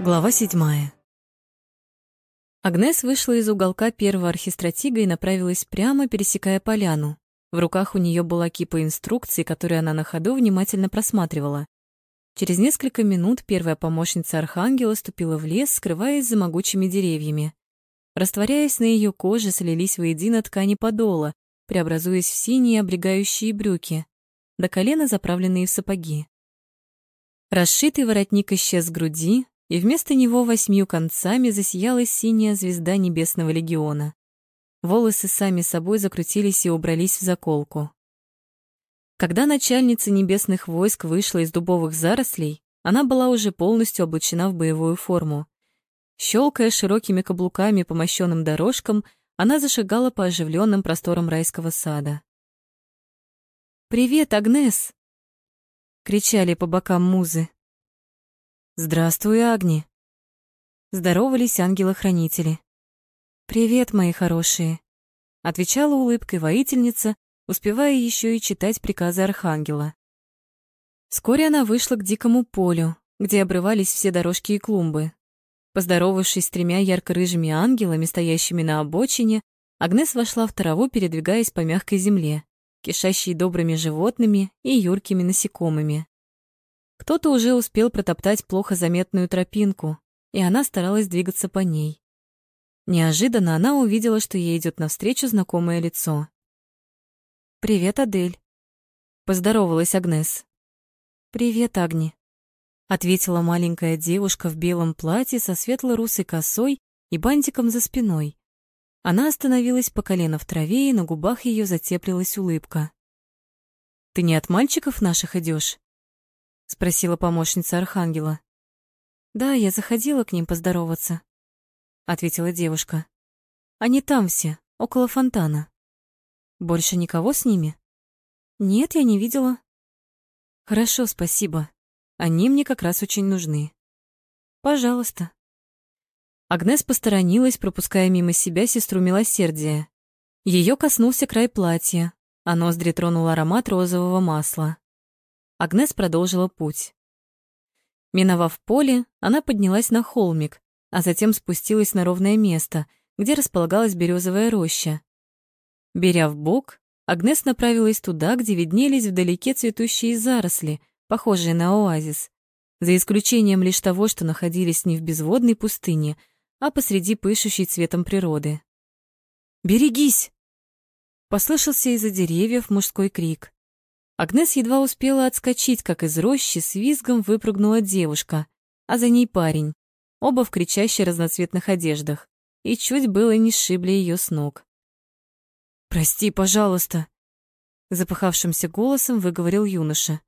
Глава седьмая. Агнес вышла из уголка первого архистратига и направилась прямо, пересекая поляну. В руках у нее была кипа инструкций, которые она на ходу внимательно просматривала. Через несколько минут первая помощница Архангела ступила в лес, скрываясь за могучими деревьями. Растворяясь на ее коже, слились воедино ткани подола, преобразуясь в синие облегающие брюки, до колена заправленные в сапоги. Расшитый воротник исчез с груди, и вместо него восьмью концами засияла синяя звезда Небесного легиона. Волосы сами собой закрутились и убрались в заколку. Когда начальница небесных войск вышла из дубовых зарослей, она была уже полностью облачена в боевую форму. Щелкая широкими каблуками по мощенным дорожкам, она зашагала по оживленным просторам райского сада. «Привет, Агнес!» — кричали по бокам музы. «Здравствуй, Агни!» Здоровались ангелы-хранители. «Привет, мои хорошие!» Отвечала улыбкой воительница, успевая еще и читать приказы архангела. Вскоре она вышла к дикому полю, где обрывались все дорожки и клумбы. Поздоровавшись с тремя ярко-рыжими ангелами, стоящими на обочине, Агнес вошла в траву, передвигаясь по мягкой земле, кишащей добрыми животными и юркими насекомыми. Кто-то уже успел протоптать плохо заметную тропинку, и она старалась двигаться по ней. Неожиданно она увидела, что ей идет навстречу знакомое лицо. «Привет, Адель», — поздоровалась Агнес. «Привет, Агни», — ответила маленькая девушка в белом платье со светло-русой косой и бантиком за спиной. Она остановилась по колено в траве, и на губах ее затеплилась улыбка. «Ты не от мальчиков наших идешь? — спросила помощница Архангела. «Да, я заходила к ним поздороваться», — ответила девушка. «Они там все, около фонтана. Больше никого с ними?» «Нет, я не видела». «Хорошо, спасибо. Они мне как раз очень нужны». «Пожалуйста». Агнес посторонилась, пропуская мимо себя сестру милосердия. Ее коснулся край платья, а ноздри тронул аромат розового масла. Агнес продолжила путь. Миновав поле, она поднялась на холмик, а затем спустилась на ровное место, где располагалась березовая роща. Беря в бок, Агнес направилась туда, где виднелись вдалеке цветущие заросли, похожие на оазис, за исключением лишь того, что находились не в безводной пустыне, а посреди пышущей цветом природы. «Берегись!» Послышался из-за деревьев мужской крик. Агнес едва успела отскочить, как из рощи с визгом выпрыгнула девушка, а за ней парень, оба в кричащих разноцветных одеждах, и чуть было не сшибли ее с ног. «Прости, пожалуйста», — запыхавшимся голосом выговорил юноша.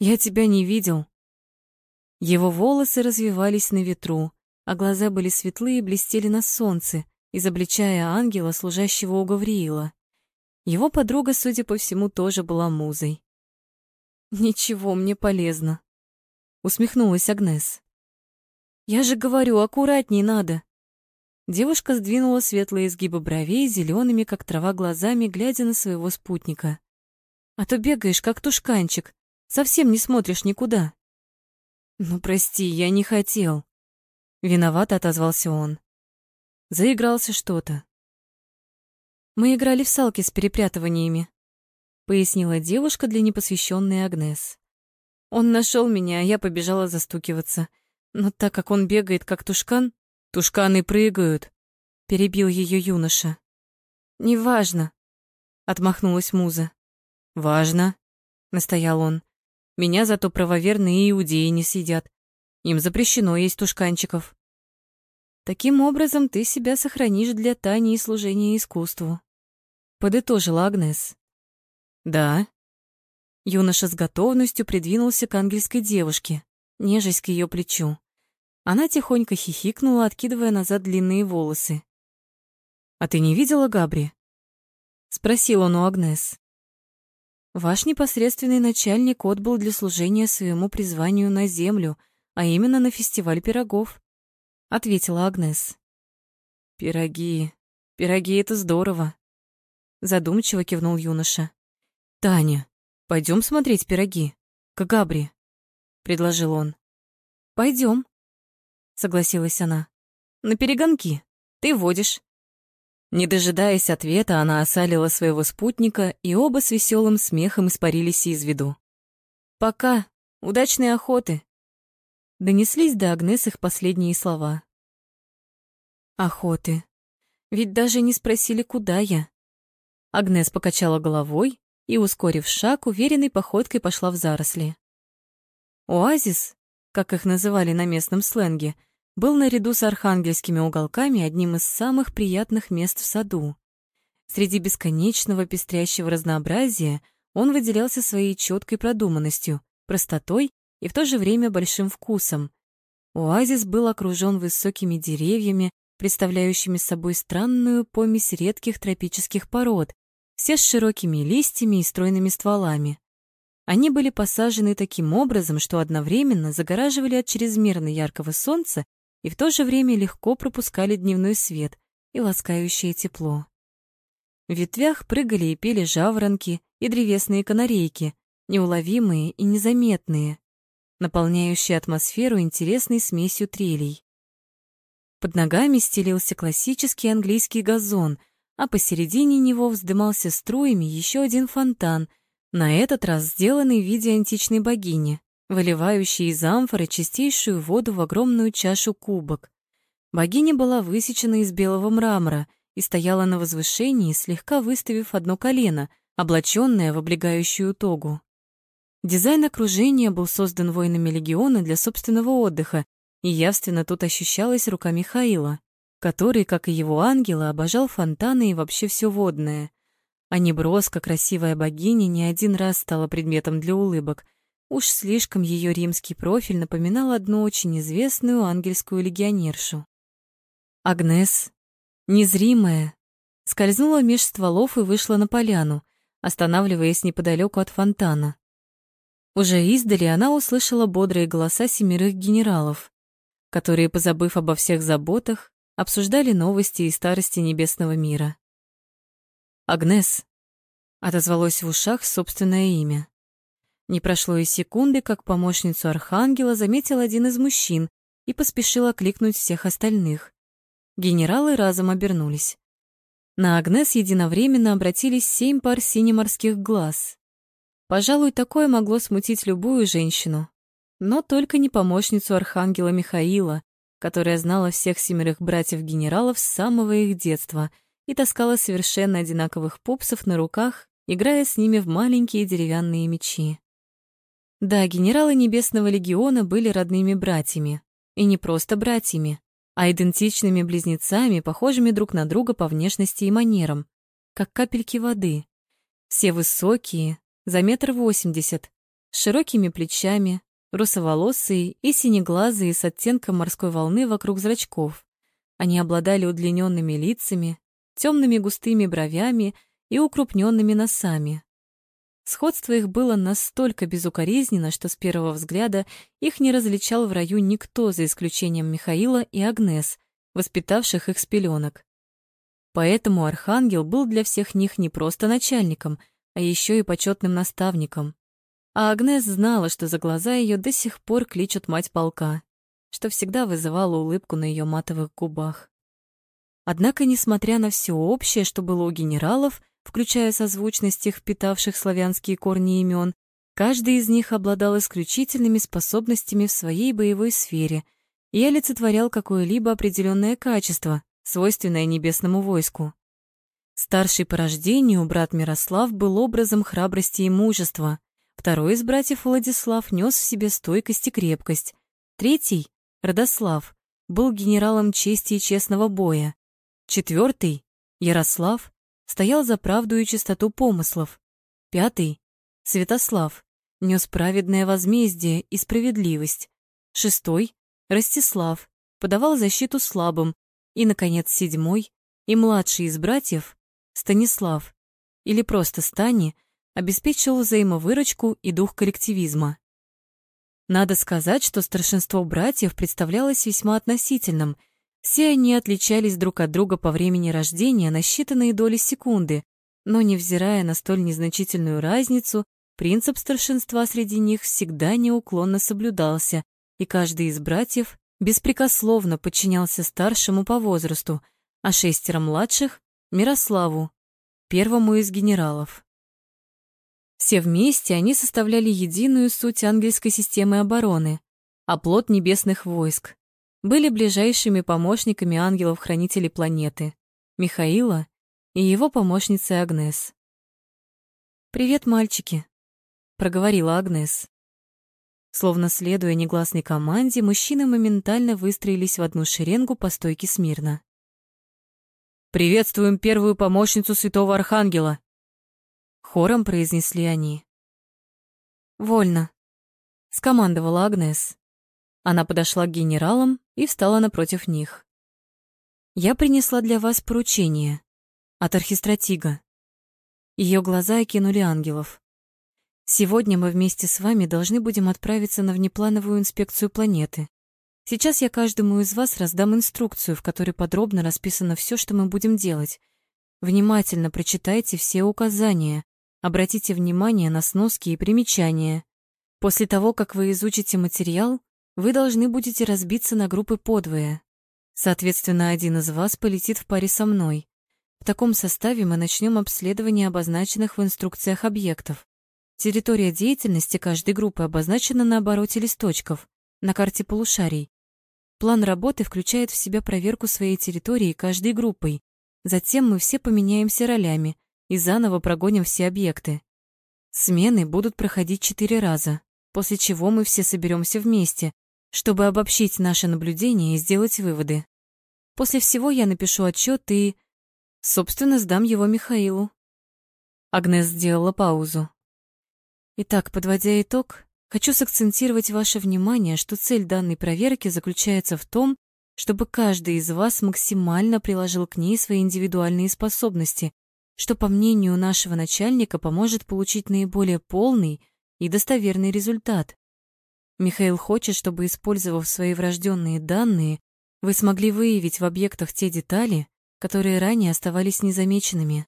«Я тебя не видел». Его волосы развивались на ветру, а глаза были светлые и блестели на солнце, изобличая ангела, служащего у Гавриила. Его подруга, судя по всему, тоже была музой. «Ничего, мне полезно», — усмехнулась Агнес. «Я же говорю, аккуратней надо». Девушка сдвинула светлые изгибы бровей зелеными, как трава, глазами, глядя на своего спутника. «А то бегаешь, как тушканчик, совсем не смотришь никуда». «Ну, прости, я не хотел», — виновато отозвался он. Заигрался что-то. Мы играли в салки с перепрятываниями, пояснила девушка для непосвященной Агнес. Он нашел меня, а я побежала застукиваться. Но так как он бегает как тушкан, тушканы прыгают, перебил ее юноша. Неважно, отмахнулась муза. Важно, настоял он. Меня зато правоверные иудеи не съедят. Им запрещено есть тушканчиков. Таким образом ты себя сохранишь для Тани и служения искусству подытожила Агнес. Да. Юноша с готовностью придвинулся к ангельской девушке, нежесть к ее плечу. Она тихонько хихикнула, откидывая назад длинные волосы. «А ты не видела Габри?» — спросил он у Агнес. «Ваш непосредственный начальник отбыл для служения своему призванию на землю, а именно на фестиваль пирогов», — ответила Агнес. «Пироги, пироги — это здорово», задумчиво кивнул юноша. Таня, пойдем смотреть пироги. К Габри, предложил он. Пойдем. согласилась она. «На перегонки. Ты водишь». Не дожидаясь ответа, она осалила своего спутника, и оба с веселым смехом испарились из виду. «Пока. Удачной охоты!» Донеслись до Агнес их последние слова. «Охоты. Ведь даже не спросили, куда я». Агнес покачала головой и, ускорив шаг, уверенной походкой пошла в заросли. Оазис, как их называли на местном сленге, был наряду с архангельскими уголками одним из самых приятных мест в саду. Среди бесконечного пестрящего разнообразия он выделялся своей четкой продуманностью, простотой и в то же время большим вкусом. Оазис был окружен высокими деревьями, представляющими собой странную помесь редких тропических пород, все с широкими листьями и стройными стволами. Они были посажены таким образом, что одновременно загораживали от чрезмерно яркого солнца и в то же время легко пропускали дневной свет и ласкающее тепло. В ветвях прыгали и пели жаворонки и древесные канарейки, неуловимые и незаметные, наполняющие атмосферу интересной смесью трелей. Под ногами стелился классический английский газон, а посередине него вздымался струями еще один фонтан, на этот раз сделанный в виде античной богини выливающий из амфоры чистейшую воду в огромную чашу кубок. Богиня была высечена из белого мрамора и стояла на возвышении, слегка выставив одно колено, облаченное в облегающую тогу. Дизайн окружения был создан воинами легиона для собственного отдыха, и явственно тут ощущалась рука Михаила, который, как и его ангелы, обожал фонтаны и вообще все водное. А неброско красивая богиня не один раз стала предметом для улыбок, Уж слишком ее римский профиль напоминал одну очень известную ангельскую легионершу. Агнес, незримая, скользнула меж стволов и вышла на поляну, останавливаясь неподалеку от фонтана. Уже издали она услышала бодрые голоса семерых генералов, которые, позабыв обо всех заботах, обсуждали новости и старости небесного мира. «Агнес», — отозвалось в ушах собственное имя. Не прошло и секунды, как помощницу архангела заметил один из мужчин и поспешил окликнуть всех остальных. Генералы разом обернулись. На Агнес единовременно обратились семь пар синеморских глаз. Пожалуй, такое могло смутить любую женщину, но только не помощницу архангела Михаила, которая знала всех семерых братьев-генералов с самого их детства и таскала совершенно одинаковых пупсов на руках, играя с ними в маленькие деревянные мечи. Да, генералы Небесного легиона были родными братьями. И не просто братьями, а идентичными близнецами, похожими друг на друга по внешности и манерам, как капельки воды. Все высокие, за метр восемьдесят, с широкими плечами, русоволосые и синеглазые с оттенком морской волны вокруг зрачков. Они обладали удлиненными лицами, темными густыми бровями и укрупненными носами, Сходство их было настолько безукоризненно, что с первого взгляда их не различал в раю никто, за исключением Михаила и Агнес, воспитавших их с пеленок. Поэтому Архангел был для всех них не просто начальником, а еще и почетным наставником. А Агнес знала, что за глаза ее до сих пор кличут мать полка, что всегда вызывало улыбку на ее матовых губах. Однако, несмотря на все общее, что было у генералов, включая созвучность их впитавших славянские корни имен, каждый из них обладал исключительными способностями в своей боевой сфере и олицетворял какое-либо определенное качество, свойственное небесному войску. Старший по рождению брат Мирослав был образом храбрости и мужества, второй из братьев Владислав нес в себе стойкость и крепкость, третий, Родослав, был генералом чести и честного боя, четвертый, Ярослав, стоял за правду и чистоту помыслов. Пятый, Святослав, нес праведное возмездие и справедливость. Шестой, Ростислав, подавал защиту слабым. И, наконец, седьмой и младший из братьев, Станислав, или просто Стани, обеспечил взаимовыручку и дух коллективизма. Надо сказать, что старшинство братьев представлялось весьма относительным – все они отличались друг от друга по времени рождения на считанные доли секунды, но, невзирая на столь незначительную разницу, принцип старшинства среди них всегда неуклонно соблюдался, и каждый из братьев беспрекословно подчинялся старшему по возрасту, а шестеро младших — Мирославу, первому из генералов. Все вместе они составляли единую суть ангельской системы обороны, оплот небесных войск, были ближайшими помощниками ангелов-хранителей планеты, Михаила и его помощницы Агнес. «Привет, мальчики», — проговорила Агнес. Словно следуя негласной команде, мужчины моментально выстроились в одну шеренгу по стойке смирно. «Приветствуем первую помощницу святого Архангела!» Хором произнесли они. «Вольно», — скомандовала Агнес. Она подошла к генералам и встала напротив них. «Я принесла для вас поручение от архистратига». Ее глаза окинули ангелов. Сегодня мы вместе с вами должны будем отправиться на внеплановую инспекцию планеты. Сейчас я каждому из вас раздам инструкцию, в которой подробно расписано все, что мы будем делать. Внимательно прочитайте все указания, обратите внимание на сноски и примечания. После того, как вы изучите материал, вы должны будете разбиться на группы подвое. Соответственно, один из вас полетит в паре со мной. В таком составе мы начнем обследование обозначенных в инструкциях объектов. Территория деятельности каждой группы обозначена на обороте листочков, на карте полушарий. План работы включает в себя проверку своей территории каждой группой. Затем мы все поменяемся ролями и заново прогоним все объекты. Смены будут проходить четыре раза, после чего мы все соберемся вместе, чтобы обобщить наши наблюдения и сделать выводы. После всего я напишу отчет и, собственно, сдам его Михаилу. Агнес сделала паузу. Итак, подводя итог, хочу сакцентировать ваше внимание, что цель данной проверки заключается в том, чтобы каждый из вас максимально приложил к ней свои индивидуальные способности, что, по мнению нашего начальника, поможет получить наиболее полный и достоверный результат. Михаил хочет, чтобы, использовав свои врожденные данные, вы смогли выявить в объектах те детали, которые ранее оставались незамеченными.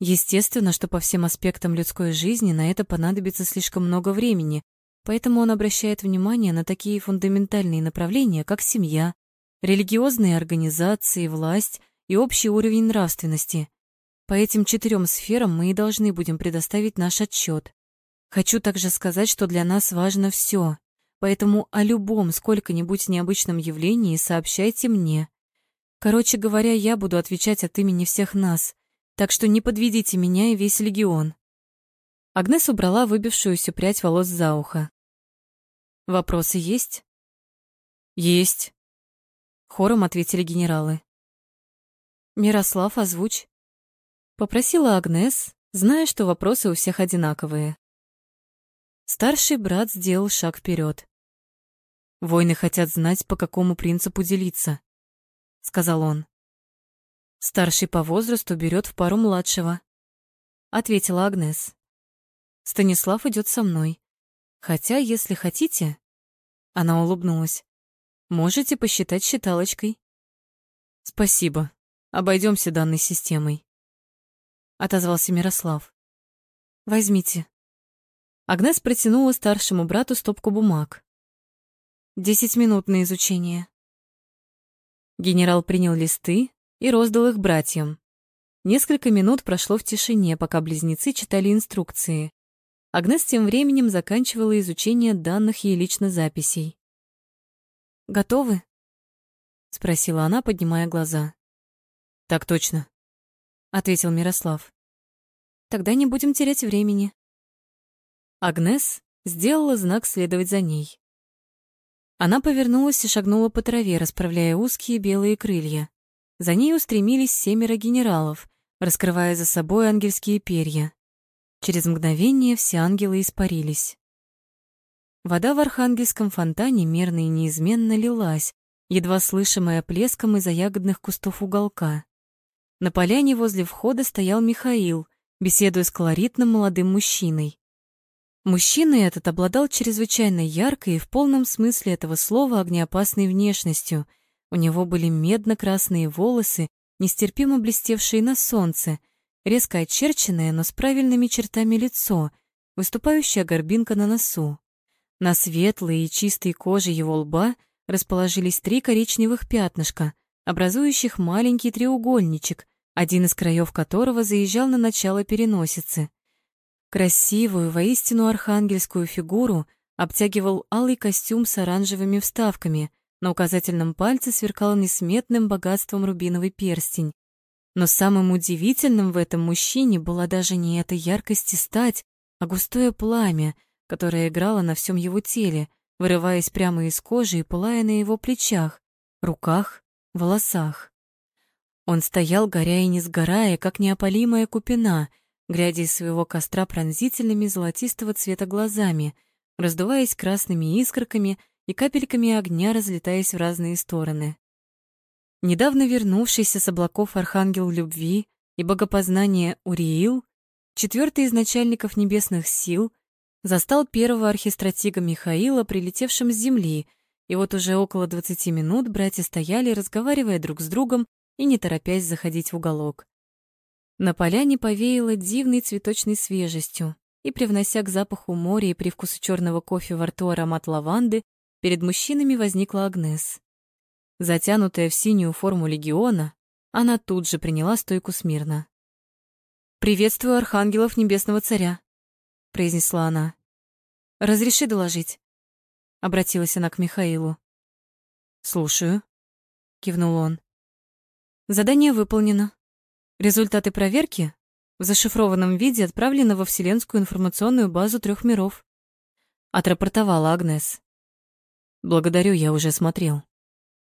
Естественно, что по всем аспектам людской жизни на это понадобится слишком много времени, поэтому он обращает внимание на такие фундаментальные направления, как семья, религиозные организации, власть и общий уровень нравственности. По этим четырем сферам мы и должны будем предоставить наш отчет. Хочу также сказать, что для нас важно все, поэтому о любом сколько-нибудь необычном явлении сообщайте мне. Короче говоря, я буду отвечать от имени всех нас, так что не подведите меня и весь легион. Агнес убрала выбившуюся прядь волос за ухо. Вопросы есть? Есть. Хором ответили генералы. Мирослав, озвучь. Попросила Агнес, зная, что вопросы у всех одинаковые. Старший брат сделал шаг вперед. «Войны хотят знать, по какому принципу делиться», — сказал он. Старший по возрасту берет в пару младшего, ответила Агнес. Станислав идет со мной. Хотя, если хотите, она улыбнулась. Можете посчитать считалочкой. Спасибо. Обойдемся данной системой. Отозвался Мирослав. Возьмите. Агнес протянула старшему брату стопку бумаг. Десять минут на изучение. Генерал принял листы, и роздал их братьям. Несколько минут прошло в тишине, пока близнецы читали инструкции. Агнес тем временем заканчивала изучение данных ей лично записей. «Готовы?» — спросила она, поднимая глаза. «Так точно», — ответил Мирослав. «Тогда не будем терять времени». Агнес сделала знак следовать за ней. Она повернулась и шагнула по траве, расправляя узкие белые крылья. За ней устремились семеро генералов, раскрывая за собой ангельские перья. Через мгновение все ангелы испарились. Вода в архангельском фонтане мерно и неизменно лилась, едва слышимая плеском из-за ягодных кустов уголка. На поляне возле входа стоял Михаил, беседуя с колоритным молодым мужчиной. Мужчина этот обладал чрезвычайно яркой и в полном смысле этого слова огнеопасной внешностью — у него были медно-красные волосы, нестерпимо блестевшие на солнце, резко очерченное, но с правильными чертами лицо, выступающая горбинка на носу. На светлой и чистой коже его лба расположились три коричневых пятнышка, образующих маленький треугольничек, один из краев которого заезжал на начало переносицы. Красивую, воистину архангельскую фигуру обтягивал алый костюм с оранжевыми вставками, на указательном пальце сверкал несметным богатством рубиновый перстень. Но самым удивительным в этом мужчине была даже не эта яркость и стать, а густое пламя, которое играло на всем его теле, вырываясь прямо из кожи и пылая на его плечах, руках, волосах. Он стоял, горя и не сгорая, как неопалимая купина, глядя из своего костра пронзительными золотистого цвета глазами, раздуваясь красными искорками и капельками огня, разлетаясь в разные стороны. Недавно вернувшийся с облаков архангел любви и богопознания Уриил, четвертый из начальников небесных сил, застал первого архистратига Михаила, прилетевшим с земли, и вот уже около двадцати минут братья стояли, разговаривая друг с другом и не торопясь заходить в уголок. На поляне повеяло дивной цветочной свежестью, и, привнося к запаху моря и привкусу черного кофе во рту аромат лаванды, перед мужчинами возникла Агнес. Затянутая в синюю форму легиона, она тут же приняла стойку смирно. «Приветствую архангелов Небесного Царя», — произнесла она. «Разреши доложить», — обратилась она к Михаилу. «Слушаю», — кивнул он. «Задание выполнено. Результаты проверки в зашифрованном виде отправлены во Вселенскую информационную базу трех миров», — отрапортовала Агнес. «Благодарю, я уже смотрел.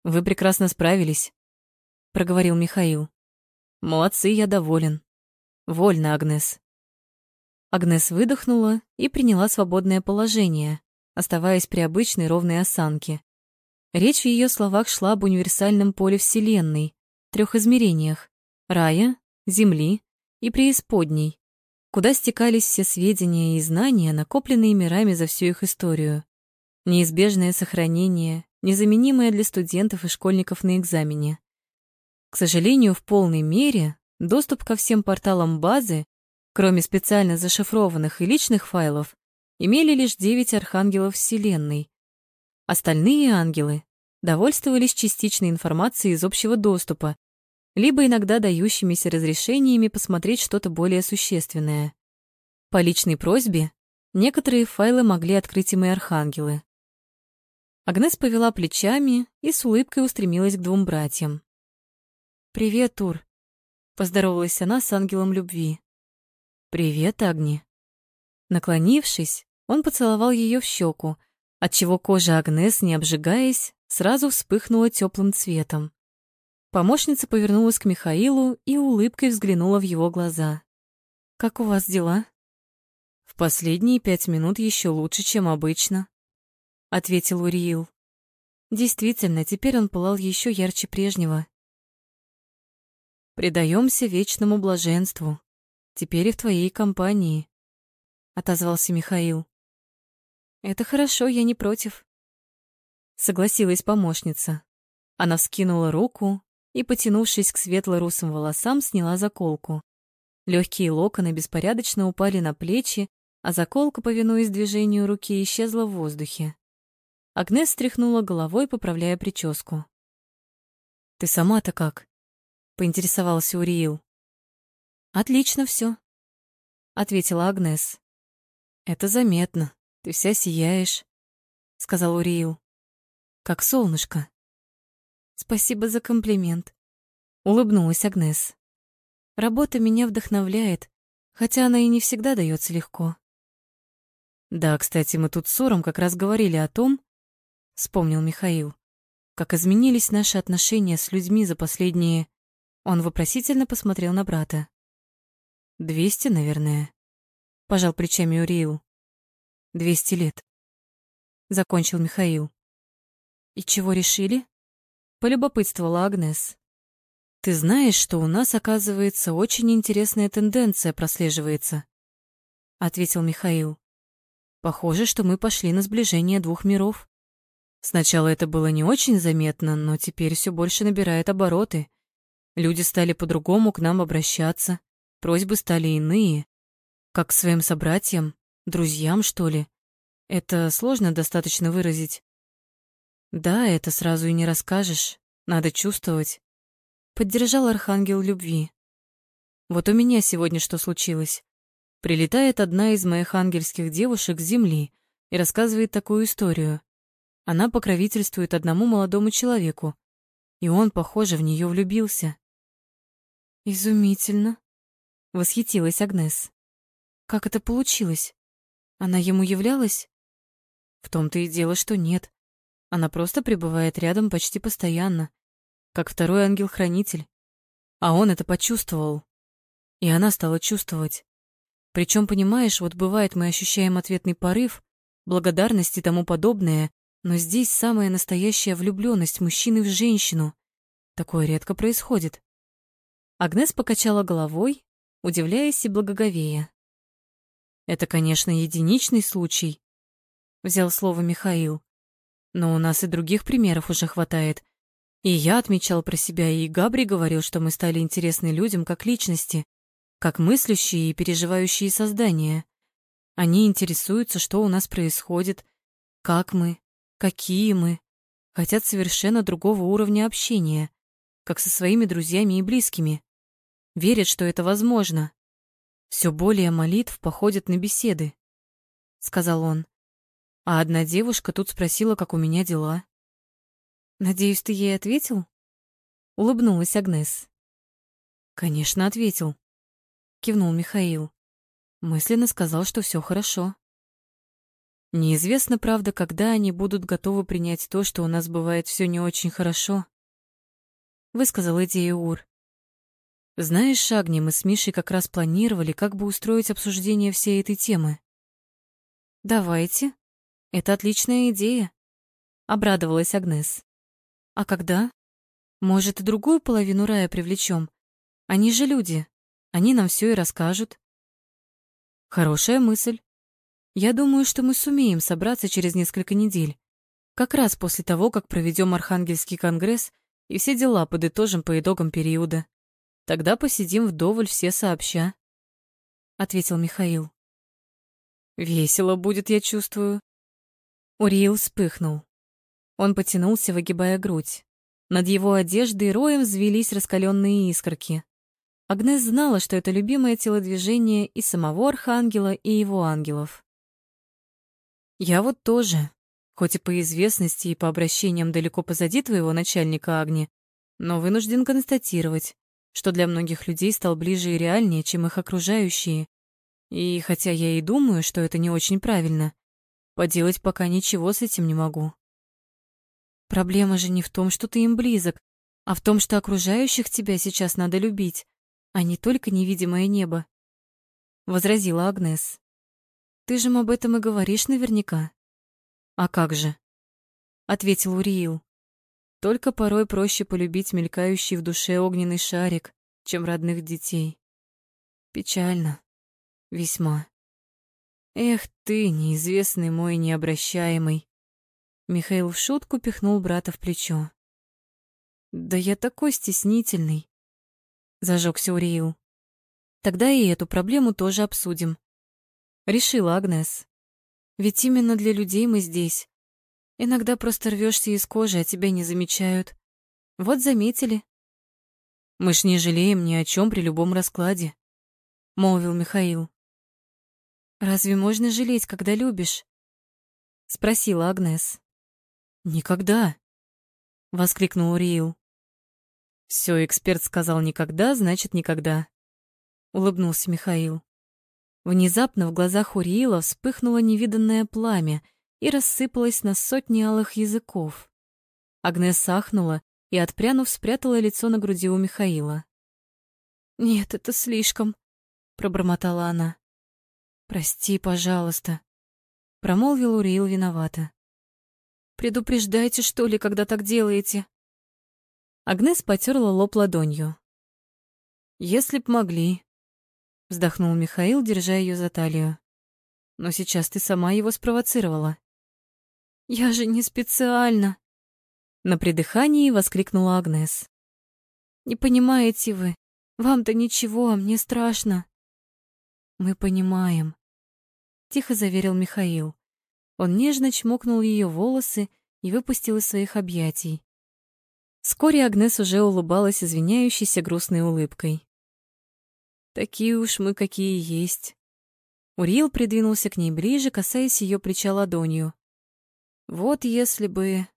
Вы прекрасно справились», — проговорил Михаил. «Молодцы, я доволен. Вольно, Агнес». Агнес выдохнула и приняла свободное положение, оставаясь при обычной ровной осанке. Речь в ее словах шла об универсальном поле Вселенной, трех измерениях — рая, земли и преисподней, куда стекались все сведения и знания, накопленные мирами за всю их историю. Неизбежное сохранение, незаменимое для студентов и школьников на экзамене. К сожалению, в полной мере доступ ко всем порталам базы Кроме специально зашифрованных и личных файлов, имели лишь девять архангелов Вселенной. Остальные ангелы довольствовались частичной информацией из общего доступа, либо иногда дающимися разрешениями посмотреть что-то более существенное. По личной просьбе некоторые файлы могли открыть и мои архангелы. Агнес повела плечами и с улыбкой устремилась к двум братьям. «Привет, Тур», — поздоровалась она с ангелом любви. «Привет, Агни». Наклонившись, он поцеловал ее в щеку, отчего кожа Агнес, не обжигаясь, сразу вспыхнула теплым цветом. Помощница повернулась к Михаилу и улыбкой взглянула в его глаза. «Как у вас дела?» «В последние пять минут еще лучше, чем обычно», — ответил Уриил. Действительно, теперь он пылал еще ярче прежнего. «Предаемся вечному блаженству», Теперь и в твоей компании, отозвался Михаил. Это хорошо, я не против. Согласилась помощница. Она вскинула руку и, потянувшись к светло-русым волосам, сняла заколку. Легкие локоны беспорядочно упали на плечи, а заколка, повинуясь движению руки, исчезла в воздухе. Агнес стряхнула головой, поправляя прическу. «Ты сама-то как?» — поинтересовался Уриил. Отлично все, ответила Агнес. Это заметно. Ты вся сияешь, сказал Уриил. Как солнышко. Спасибо за комплимент, улыбнулась Агнес. Работа меня вдохновляет, хотя она и не всегда дается легко. Да, кстати, мы тут с Сором как раз говорили о том, вспомнил Михаил, как изменились наши отношения с людьми за последние... Он вопросительно посмотрел на брата. Двести, наверное. Пожал плечами Уриил. Двести лет. Закончил Михаил. И чего решили? Полюбопытствовала Агнес. Ты знаешь, что у нас, оказывается, очень интересная тенденция прослеживается, ответил Михаил. Похоже, что мы пошли на сближение двух миров. Сначала это было не очень заметно, но теперь все больше набирает обороты. Люди стали по-другому к нам обращаться. Просьбы стали иные, как к своим собратьям, друзьям, что ли. Это сложно достаточно выразить. Да, это сразу и не расскажешь, надо чувствовать. Поддержал архангел любви. Вот у меня сегодня что случилось. Прилетает одна из моих ангельских девушек с земли и рассказывает такую историю. Она покровительствует одному молодому человеку, и он, похоже, в нее влюбился. Изумительно, восхитилась Агнес. Как это получилось? Она ему являлась? В том-то и дело, что нет. Она просто пребывает рядом почти постоянно, как второй ангел-хранитель. А он это почувствовал. И она стала чувствовать. Причем, понимаешь, вот бывает, мы ощущаем ответный порыв, благодарность и тому подобное, но здесь самая настоящая влюбленность мужчины в женщину. Такое редко происходит. Агнес покачала головой, удивляясь и благоговея. Это, конечно, единичный случай, взял слово Михаил. Но у нас и других примеров уже хватает. И я отмечал про себя, и Габри говорил, что мы стали интересны людям как личности, как мыслящие и переживающие создания. Они интересуются, что у нас происходит, как мы, какие мы, хотят совершенно другого уровня общения, как со своими друзьями и близкими. Верят, что это возможно. Все более молитв походят на беседы, сказал он. А одна девушка тут спросила, как у меня дела. Надеюсь, ты ей ответил? Улыбнулась Агнес. Конечно, ответил кивнул Михаил. Мысленно сказал, что все хорошо. Неизвестно, правда, когда они будут готовы принять то, что у нас бывает все не очень хорошо. Высказал идею Ур. Знаешь, Шагни, мы с Мишей как раз планировали, как бы устроить обсуждение всей этой темы. Давайте. Это отличная идея. Обрадовалась Агнес. А когда? Может, и другую половину рая привлечем? Они же люди. Они нам все и расскажут. Хорошая мысль. Я думаю, что мы сумеем собраться через несколько недель. Как раз после того, как проведем Архангельский конгресс и все дела подытожим по итогам периода. Тогда посидим вдоволь все сообща, — ответил Михаил. Весело будет, я чувствую. Уриил вспыхнул. Он потянулся, выгибая грудь. Над его одеждой роем взвелись раскаленные искорки. Агнес знала, что это любимое телодвижение и самого Архангела, и его ангелов. «Я вот тоже, хоть и по известности и по обращениям далеко позади твоего начальника Агни, но вынужден констатировать, что для многих людей стал ближе и реальнее, чем их окружающие. И хотя я и думаю, что это не очень правильно, поделать пока ничего с этим не могу. Проблема же не в том, что ты им близок, а в том, что окружающих тебя сейчас надо любить, а не только невидимое небо, возразила Агнес. Ты же об этом и говоришь наверняка. А как же? ответил Уриил. Только порой проще полюбить мелькающий в душе огненный шарик, чем родных детей. Печально. Весьма. Эх ты, неизвестный мой необращаемый. Михаил в шутку пихнул брата в плечо. Да я такой стеснительный зажегся Уриил. Тогда и эту проблему тоже обсудим. Решила Агнес. Ведь именно для людей мы здесь. Иногда просто рвешься из кожи, а тебя не замечают. Вот заметили. Мы ж не жалеем ни о чем при любом раскладе, молвил Михаил. Разве можно жалеть, когда любишь? спросила Агнес. Никогда, воскликнул Уриил. Все, эксперт сказал никогда, значит никогда. Улыбнулся Михаил. Внезапно в глазах Уриила вспыхнуло невиданное пламя и рассыпалось на сотни алых языков. Агнес ахнула и, отпрянув, спрятала лицо на груди у Михаила. «Нет, это слишком», — пробормотала она. «Прости, пожалуйста», — промолвил Уриил виновато. «Предупреждайте, что ли, когда так делаете?» Агнес потерла лоб ладонью. «Если б могли», — вздохнул Михаил, держа ее за талию. «Но сейчас ты сама его спровоцировала». «Я же не специально!» На придыхании воскликнула Агнес. «Не понимаете вы. Вам-то ничего, а мне страшно». «Мы понимаем», — тихо заверил Михаил. Он нежно чмокнул ее волосы и выпустил из своих объятий. Вскоре Агнес уже улыбалась извиняющейся грустной улыбкой. «Такие уж мы, какие есть». Уриил придвинулся к ней ближе, касаясь ее плеча ладонью. «Вот если бы...»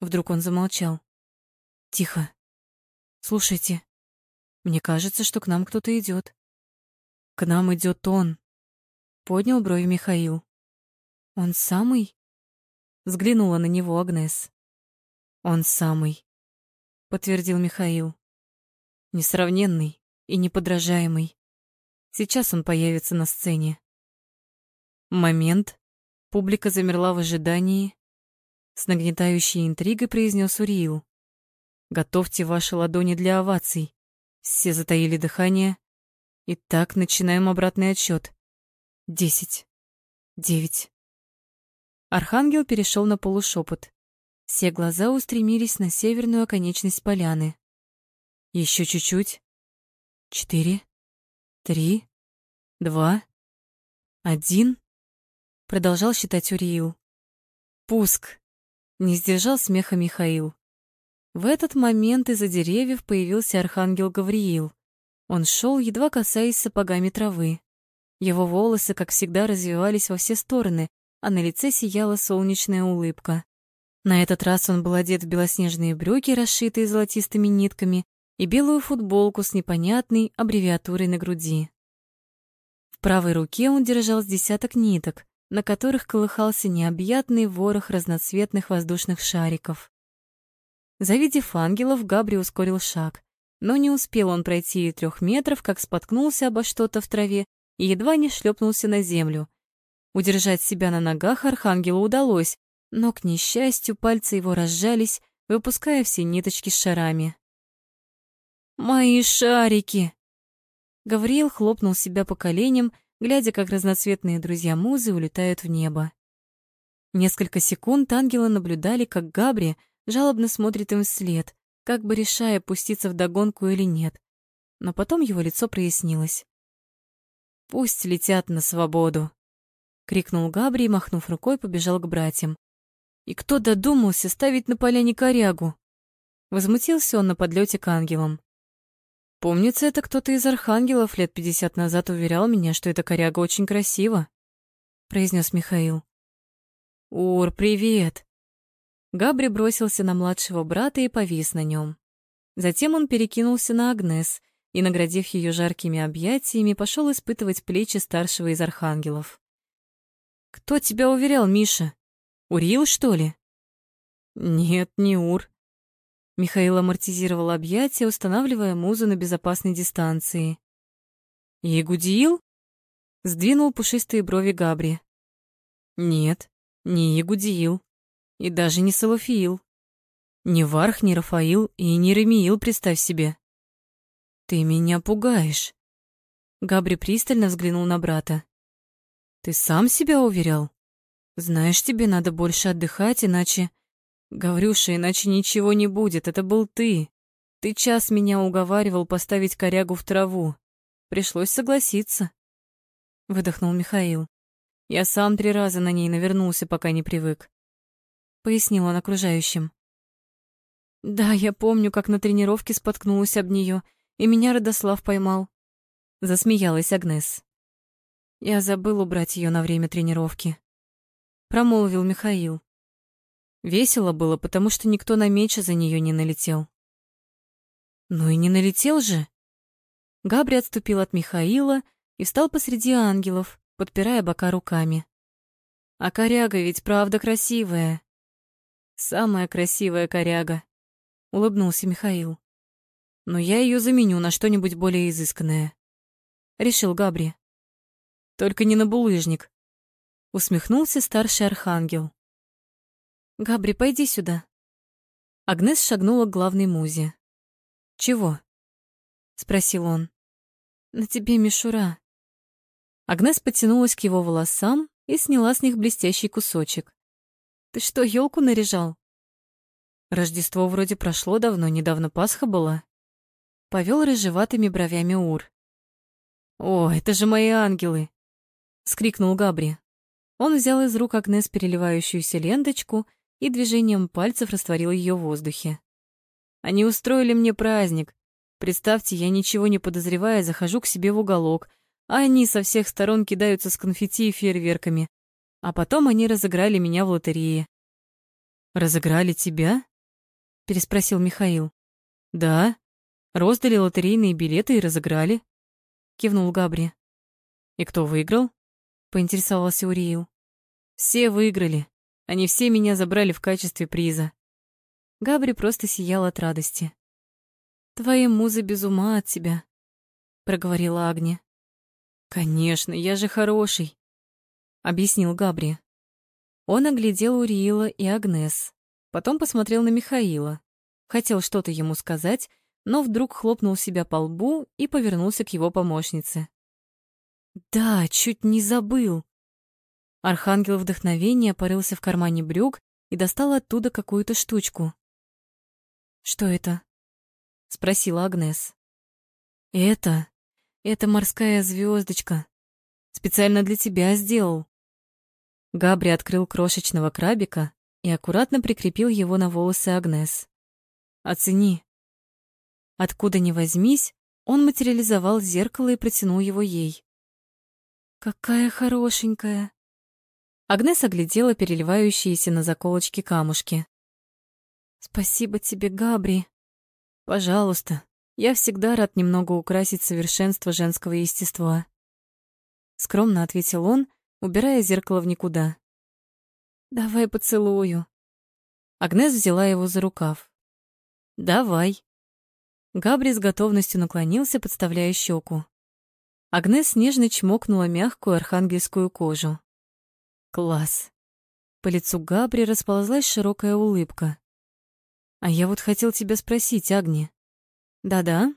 Вдруг он замолчал. «Тихо. Слушайте, мне кажется, что к нам кто-то идет. К нам идет он. Поднял брови Михаил. Он самый? Взглянула на него Агнес. Он самый, подтвердил Михаил. Несравненный и неподражаемый. Сейчас он появится на сцене. Момент. Публика замерла в ожидании. С нагнетающей интригой произнес Уриил. Готовьте ваши ладони для оваций. Все затаили дыхание. Итак, начинаем обратный отсчет. Десять. Девять. Архангел перешел на полушепот. Все глаза устремились на северную оконечность поляны. Еще чуть-чуть. Четыре. Три. Два. Один. Продолжал считать Уриил. Пуск. Не сдержал смеха Михаил. В этот момент из-за деревьев появился архангел Гавриил. Он шел, едва касаясь сапогами травы. Его волосы, как всегда, развивались во все стороны, а на лице сияла солнечная улыбка. На этот раз он был одет в белоснежные брюки, расшитые золотистыми нитками, и белую футболку с непонятной аббревиатурой на груди. В правой руке он держал с десяток ниток, на которых колыхался необъятный ворох разноцветных воздушных шариков. Завидев ангелов, Габри ускорил шаг, но не успел он пройти и трех метров, как споткнулся обо что-то в траве и едва не шлепнулся на землю. Удержать себя на ногах архангелу удалось, но, к несчастью, пальцы его разжались, выпуская все ниточки с шарами. «Мои шарики!» Гавриил хлопнул себя по коленям, глядя, как разноцветные друзья-музы улетают в небо. Несколько секунд ангелы наблюдали, как Габри — жалобно смотрит им вслед, как бы решая, пуститься в догонку или нет. Но потом его лицо прояснилось. «Пусть летят на свободу!» — крикнул Габри и, махнув рукой, побежал к братьям. «И кто додумался ставить на поляне корягу?» Возмутился он на подлете к ангелам. «Помнится, это кто-то из архангелов лет пятьдесят назад уверял меня, что эта коряга очень красива», — произнес Михаил. «Ур, привет!» Габри бросился на младшего брата и повис на нем. Затем он перекинулся на Агнес и, наградив ее жаркими объятиями, пошел испытывать плечи старшего из архангелов. «Кто тебя уверял, Миша? Урил, что ли?» «Нет, не Ур». Михаил амортизировал объятия, устанавливая музу на безопасной дистанции. «Ягудиил?» Сдвинул пушистые брови Габри. «Нет, не Ягудиил. И даже не Салафиил. Не Варх, не Рафаил и не Ремиил, представь себе. Ты меня пугаешь. Габри пристально взглянул на брата. Ты сам себя уверял? Знаешь, тебе надо больше отдыхать, иначе... Гаврюша, иначе ничего не будет, это был ты. Ты час меня уговаривал поставить корягу в траву. Пришлось согласиться. Выдохнул Михаил. Я сам три раза на ней навернулся, пока не привык. — пояснил он окружающим. «Да, я помню, как на тренировке споткнулась об нее, и меня Родослав поймал». Засмеялась Агнес. «Я забыл убрать ее на время тренировки», — промолвил Михаил. Весело было, потому что никто на меча за нее не налетел. «Ну и не налетел же!» Габри отступил от Михаила и встал посреди ангелов, подпирая бока руками. «А коряга ведь правда красивая!» Самая красивая коряга, улыбнулся Михаил. Но я ее заменю на что-нибудь более изысканное. Решил Габри. Только не на булыжник. Усмехнулся старший архангел. Габри, пойди сюда. Агнес шагнула к главной музе. Чего? спросил он. На тебе мишура. Агнес потянулась к его волосам и сняла с них блестящий кусочек. Ты что, елку наряжал? Рождество вроде прошло давно, недавно Пасха была. Повел рыжеватыми бровями Ур. О, это же мои ангелы! скрикнул Габри. Он взял из рук Агнес переливающуюся ленточку и движением пальцев растворил ее в воздухе. Они устроили мне праздник. Представьте, я ничего не подозревая захожу к себе в уголок, а они со всех сторон кидаются с конфетти и фейерверками. А потом они разыграли меня в лотерее. «Разыграли тебя?» — переспросил Михаил. «Да, роздали лотерейные билеты и разыграли», — кивнул Габри. «И кто выиграл?» — поинтересовался Уриил. «Все выиграли. Они все меня забрали в качестве приза». Габри просто сиял от радости. «Твои музы без ума от тебя», — проговорила Агния. «Конечно, я же хороший», — объяснил Габри. Он оглядел Уриила и Агнес, потом посмотрел на Михаила. Хотел что-то ему сказать, но вдруг хлопнул себя по лбу и повернулся к его помощнице. «Да, чуть не забыл». Архангел вдохновения порылся в кармане брюк и достал оттуда какую-то штучку. «Что это?» — спросила Агнес. «Это... это морская звездочка. Специально для тебя сделал». Габри открыл крошечного крабика и аккуратно прикрепил его на волосы Агнес. «Оцени». Откуда ни возьмись, он материализовал зеркало и протянул его ей. «Какая хорошенькая!» Агнес оглядела переливающиеся на заколочке камушки. «Спасибо тебе, Габри!» «Пожалуйста, я всегда рад немного украсить совершенство женского естества», — скромно ответил он, — убирая зеркало в никуда. «Давай поцелую». Агнес взяла его за рукав. «Давай». Габри с готовностью наклонился, подставляя щеку. Агнес нежно чмокнула мягкую архангельскую кожу. «Класс!» По лицу Габри расползлась широкая улыбка. «А я вот хотел тебя спросить, Агни». «Да-да?»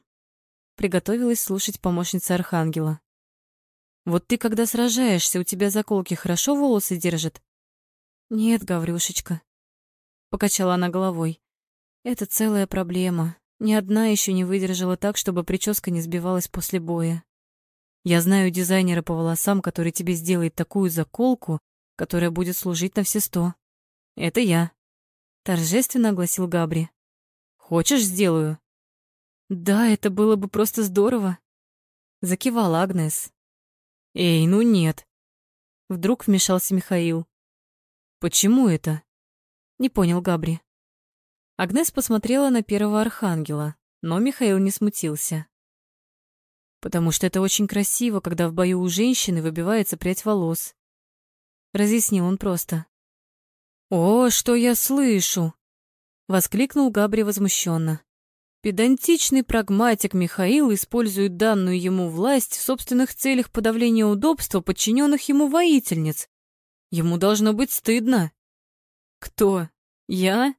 Приготовилась слушать помощница Архангела. Вот ты, когда сражаешься, у тебя заколки хорошо волосы держат? Нет, Гаврюшечка. Покачала она головой. Это целая проблема. Ни одна еще не выдержала так, чтобы прическа не сбивалась после боя. Я знаю дизайнера по волосам, который тебе сделает такую заколку, которая будет служить на все сто. Это я. Торжественно огласил Габри. Хочешь, сделаю? Да, это было бы просто здорово. Закивала Агнес. Эй, ну нет. Вдруг вмешался Михаил. Почему это? Не понял Габри. Агнес посмотрела на первого архангела, но Михаил не смутился. Потому что это очень красиво, когда в бою у женщины выбивается прядь волос. Разъяснил он просто. О, что я слышу! воскликнул Габри возмущенно. Педантичный прагматик Михаил использует данную ему власть в собственных целях подавления удобства подчиненных ему воительниц. Ему должно быть стыдно. Кто? Я?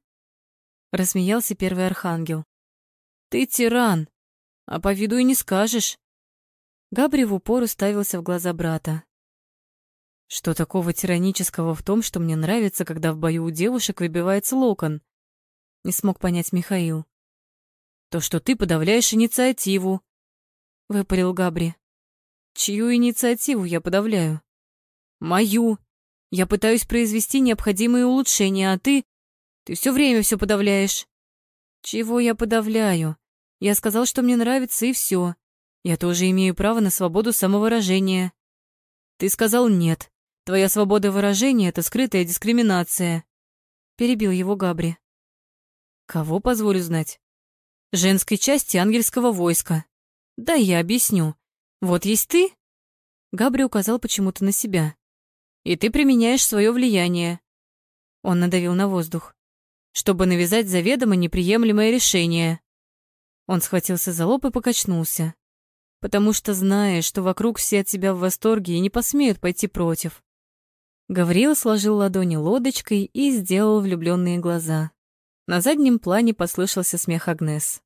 Рассмеялся первый архангел. Ты тиран, а по виду и не скажешь. Габри в упор уставился в глаза брата. Что такого тиранического в том, что мне нравится, когда в бою у девушек выбивается локон? Не смог понять Михаил то, что ты подавляешь инициативу, — выпалил Габри. Чью инициативу я подавляю? Мою. Я пытаюсь произвести необходимые улучшения, а ты... Ты все время все подавляешь. Чего я подавляю? Я сказал, что мне нравится, и все. Я тоже имею право на свободу самовыражения. Ты сказал нет. Твоя свобода выражения — это скрытая дискриминация. Перебил его Габри. Кого позволю знать? женской части ангельского войска. Да, я объясню. Вот есть ты. Габри указал почему-то на себя. И ты применяешь свое влияние. Он надавил на воздух, чтобы навязать заведомо неприемлемое решение. Он схватился за лоб и покачнулся, потому что знаешь, что вокруг все от тебя в восторге и не посмеют пойти против. Гавриил сложил ладони лодочкой и сделал влюбленные глаза. На заднем плане послышался смех Агнес.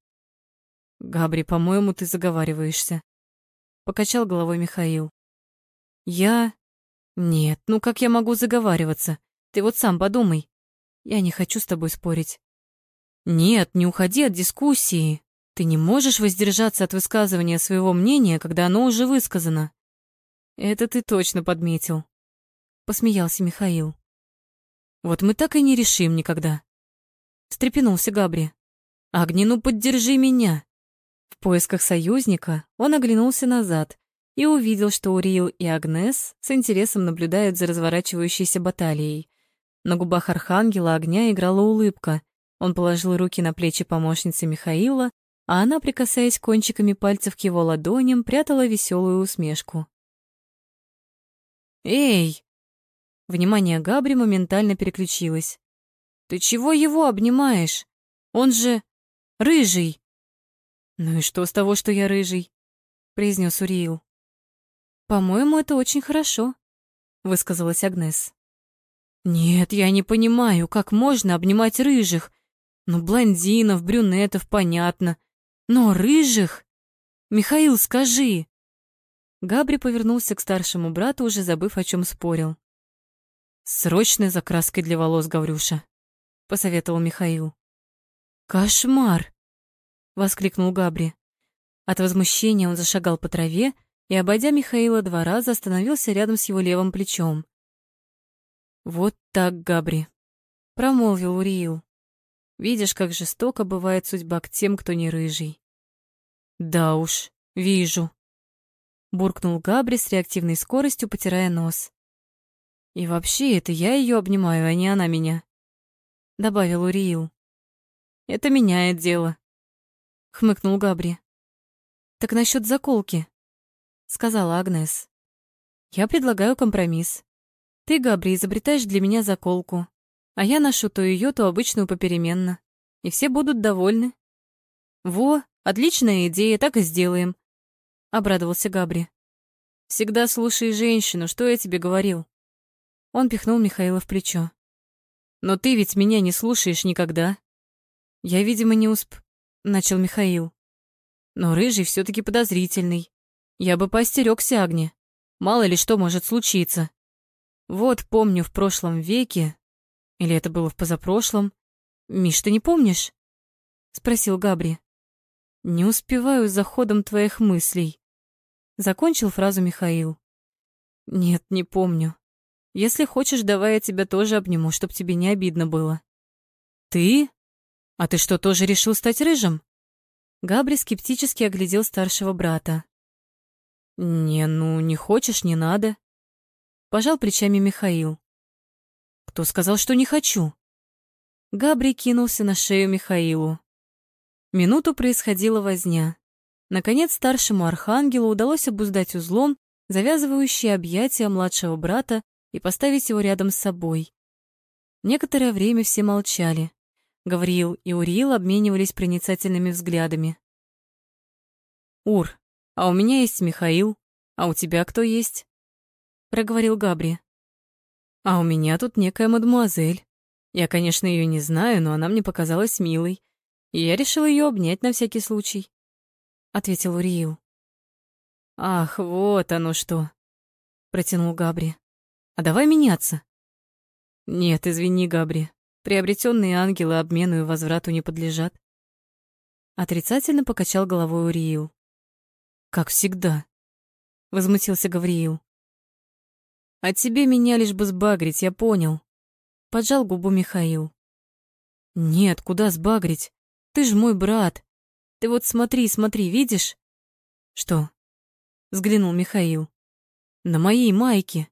«Габри, по-моему, ты заговариваешься», — покачал головой Михаил. «Я? Нет, ну как я могу заговариваться? Ты вот сам подумай. Я не хочу с тобой спорить». «Нет, не уходи от дискуссии. Ты не можешь воздержаться от высказывания своего мнения, когда оно уже высказано». «Это ты точно подметил», — посмеялся Михаил. Вот мы так и не решим никогда. Встрепенулся Габри. Агни, ну поддержи меня. В поисках союзника он оглянулся назад и увидел, что Уриил и Агнес с интересом наблюдают за разворачивающейся баталией. На губах архангела огня играла улыбка. Он положил руки на плечи помощницы Михаила, а она, прикасаясь кончиками пальцев к его ладоням, прятала веселую усмешку. «Эй!» Внимание Габри моментально переключилось. «Ты чего его обнимаешь? Он же рыжий!» «Ну и что с того, что я рыжий?» — произнес Уриил. «По-моему, это очень хорошо», — высказалась Агнес. «Нет, я не понимаю, как можно обнимать рыжих. Ну, блондинов, брюнетов, понятно. Но рыжих? Михаил, скажи!» Габри повернулся к старшему брату, уже забыв, о чем спорил. «Срочной закраской для волос, Гаврюша», — посоветовал Михаил. «Кошмар!» — воскликнул Габри. От возмущения он зашагал по траве и, обойдя Михаила два раза, остановился рядом с его левым плечом. «Вот так, Габри», — промолвил Уриил. «Видишь, как жестоко бывает судьба к тем, кто не рыжий». «Да уж, вижу», буркнул Габри с реактивной скоростью, потирая нос. И вообще, это я ее обнимаю, а не она меня, добавил Уриил. Это меняет дело, хмыкнул Габри. Так насчет заколки, сказала Агнес. Я предлагаю компромисс. Ты, Габри, изобретаешь для меня заколку, а я ношу то ее, то обычную попеременно, и все будут довольны. Во, отличная идея, так и сделаем обрадовался Габри. Всегда слушай женщину, что я тебе говорил. Он пихнул Михаила в плечо. Но ты ведь меня не слушаешь никогда. Я, видимо, не усп... начал Михаил. Но рыжий все таки подозрительный. Я бы поостерёгся Агне. Мало ли что может случиться. Вот помню в прошлом веке, или это было в позапрошлом. Миш, ты не помнишь? спросил Габри. Не успеваю за ходом твоих мыслей. Закончил фразу Михаил. Нет, не помню. Если хочешь, давай я тебя тоже обниму, чтоб тебе не обидно было. Ты? А ты что, тоже решил стать рыжим? Габри скептически оглядел старшего брата. Не, ну, не хочешь, не надо. Пожал плечами Михаил. Кто сказал, что не хочу? Габри кинулся на шею Михаилу. Минуту происходила возня. Наконец старшему архангелу удалось обуздать узлом завязывающие объятия младшего брата и поставить его рядом с собой. Некоторое время все молчали. Гавриил и Уриил обменивались проницательными взглядами. «Ур, а у меня есть Михаил, а у тебя кто есть?» — проговорил Габри. «А у меня тут некая мадемуазель. Я, конечно, ее не знаю, но она мне показалась милой, и я решил ее обнять на всякий случай. — ответил Уриил. «Ах, вот оно что!» — протянул Габри. «А давай меняться». «Нет, извини, Габри. Приобретенные ангелы обмену и возврату не подлежат». Отрицательно покачал головой Уриил. «Как всегда», — возмутился Гавриил. «А тебе меня лишь бы сбагрить, я понял», — поджал губу Михаил. «Нет, куда сбагрить? Ты ж мой брат. Ты вот смотри, смотри, видишь? Что? Взглянул Михаил. На моей майке.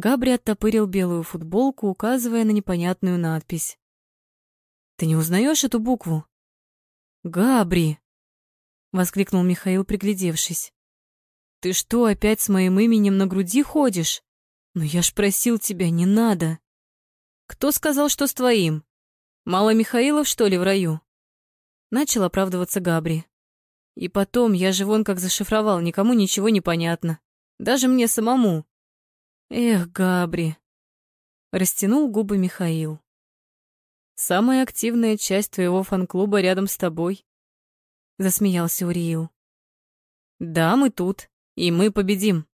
Габри оттопырил белую футболку, указывая на непонятную надпись. Ты не узнаешь эту букву? Габри! воскликнул Михаил, приглядевшись. Ты что, опять с моим именем на груди ходишь? Ну я ж просил тебя, не надо. Кто сказал, что с твоим? Мало Михаилов, что ли, в раю? Начал оправдываться Габри. И потом, я же вон как зашифровал, никому ничего не понятно. Даже мне самому. Эх, Габри. Растянул губы Михаил. Самая активная часть твоего фан-клуба рядом с тобой. Засмеялся Уриил. Да, мы тут, и мы победим.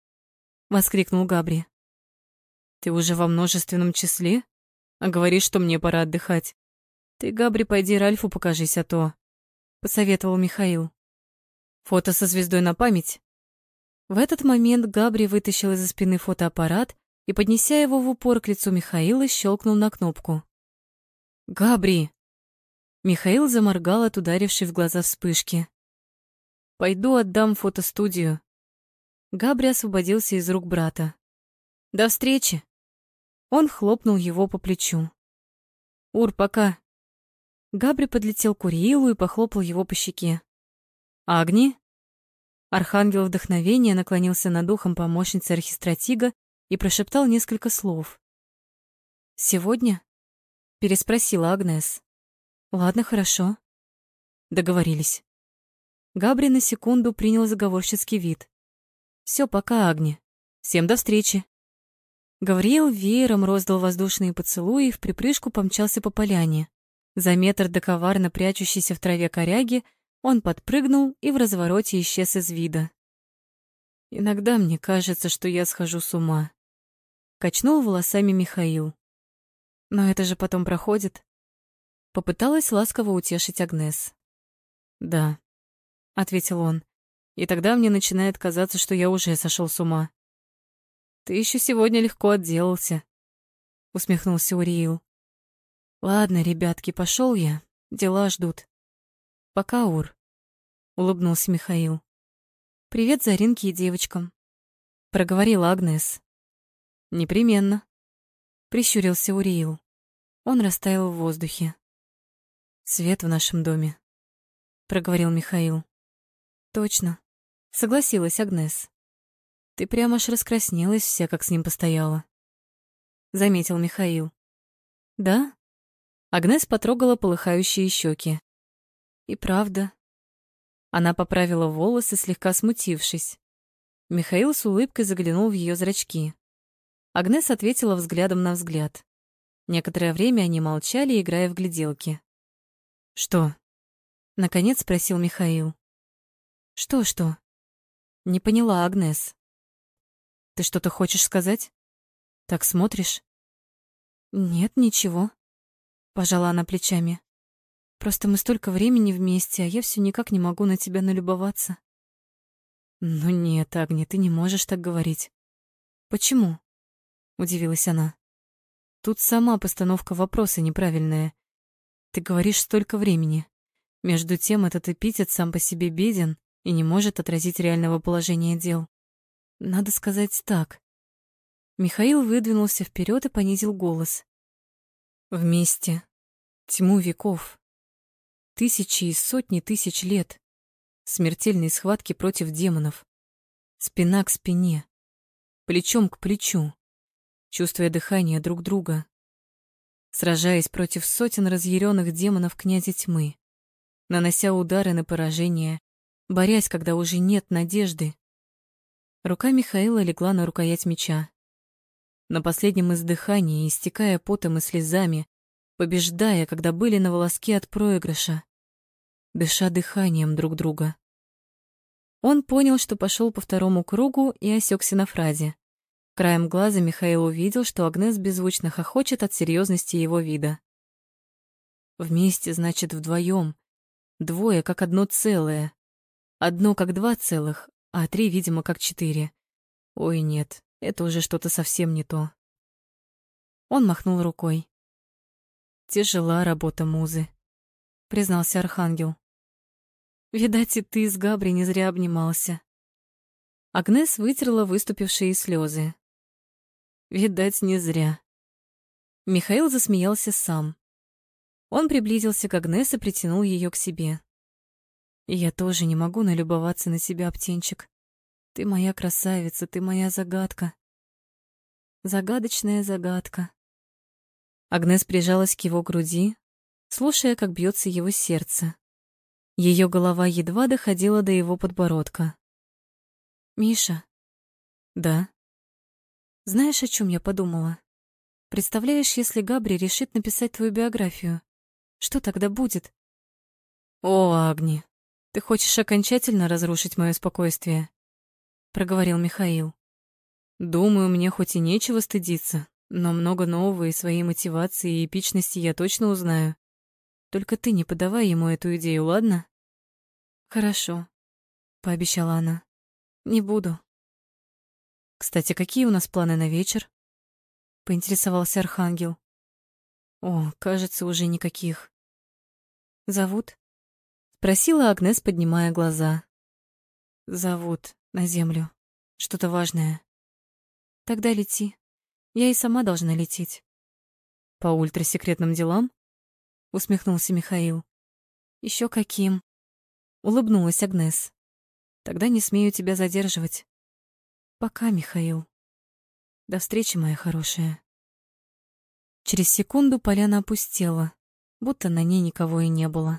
Воскликнул Габри. Ты уже во множественном числе? А говоришь, что мне пора отдыхать. Ты, Габри, пойди Ральфу покажись, а то посоветовал Михаил. Фото со звездой на память. В этот момент Габри вытащил из-за спины фотоаппарат и, поднеся его в упор к лицу Михаила, щелкнул на кнопку. «Габри!» Михаил заморгал от ударившей в глаза вспышки. «Пойду отдам фотостудию». Габри освободился из рук брата. «До встречи!» Он хлопнул его по плечу. «Ур, пока!» Габри подлетел к Уриилу и похлопал его по щеке. «Агни?» Архангел вдохновения наклонился над ухом помощницы архистратига и прошептал несколько слов. «Сегодня?» — переспросила Агнес. «Ладно, хорошо». Договорились. Габри на секунду принял заговорщицкий вид. Все, пока, Агни. Всем до встречи». Гавриил веером роздал воздушные поцелуи и в припрыжку помчался по поляне. За метр до коварно прячущейся в траве коряги он подпрыгнул и в развороте исчез из вида. «Иногда мне кажется, что я схожу с ума», — качнул волосами Михаил. «Но это же потом проходит». Попыталась ласково утешить Агнес. «Да», — ответил он, — «и тогда мне начинает казаться, что я уже сошел с ума». «Ты еще сегодня легко отделался», — усмехнулся Уриил. Ладно, ребятки, пошел я. Дела ждут. Пока, Ур. Улыбнулся Михаил. Привет Заринке и девочкам. Проговорила Агнес. Непременно. Прищурился Уриил. Он растаял в воздухе. Свет в нашем доме. Проговорил Михаил. Точно. Согласилась Агнес. Ты прямо аж раскраснелась вся, как с ним постояла. Заметил Михаил. Да? Агнес потрогала полыхающие щеки. И правда. Она поправила волосы, слегка смутившись. Михаил с улыбкой заглянул в ее зрачки. Агнес ответила взглядом на взгляд. Некоторое время они молчали, играя в гляделки. «Что?» — наконец спросил Михаил. «Что-что?» Не поняла Агнес. «Ты что-то хочешь сказать? Так смотришь?» «Нет, ничего», Пожала она плечами. Просто мы столько времени вместе, а я все никак не могу на тебя налюбоваться. Ну нет, Агни, ты не можешь так говорить. Почему? Удивилась она. Тут сама постановка вопроса неправильная. Ты говоришь столько времени. Между тем, этот эпитет сам по себе беден и не может отразить реального положения дел. Надо сказать так. Михаил выдвинулся вперед и понизил голос. Вместе. Тьму веков. Тысячи и сотни тысяч лет. Смертельной схватки против демонов. Спина к спине. Плечом к плечу. Чувствуя дыхание друг друга. Сражаясь против сотен разъяренных демонов князя тьмы. Нанося удары на поражение. Борясь, когда уже нет надежды. Рука Михаила легла на рукоять меча на последнем издыхании, истекая потом и слезами, побеждая, когда были на волоске от проигрыша, дыша дыханием друг друга. Он понял, что пошел по второму кругу и осекся на фразе. Краем глаза Михаил увидел, что Агнес беззвучно хохочет от серьезности его вида. Вместе, значит, вдвоем. Двое, как одно целое. Одно, как два целых, а три, видимо, как четыре. Ой, нет, это уже что-то совсем не то. Он махнул рукой. Тяжела работа музы, признался Архангел. Видать, и ты с Габри не зря обнимался. Агнес вытерла выступившие слезы. Видать, не зря. Михаил засмеялся сам. Он приблизился к Агнес и притянул ее к себе. Я тоже не могу налюбоваться на себя, птенчик. Ты моя красавица, ты моя загадка. Загадочная загадка. Агнес прижалась к его груди, слушая, как бьется его сердце. Ее голова едва доходила до его подбородка. Миша. Да. Знаешь, о чем я подумала? Представляешь, если Габри решит написать твою биографию, что тогда будет? О, Агни, ты хочешь окончательно разрушить мое спокойствие? проговорил Михаил. Думаю, мне хоть и нечего стыдиться, но много нового и своей мотивации и эпичности я точно узнаю. Только ты не подавай ему эту идею, ладно? Хорошо, пообещала она. Не буду. Кстати, какие у нас планы на вечер? поинтересовался Архангел. О, кажется, уже никаких. Зовут? спросила Агнес, поднимая глаза. Зовут на землю. Что-то важное. Тогда лети. Я и сама должна лететь. По ультрасекретным делам? усмехнулся Михаил. Еще каким? улыбнулась Агнес. Тогда не смею тебя задерживать. Пока, Михаил. До встречи, моя хорошая. Через секунду поляна опустела, будто на ней никого и не было.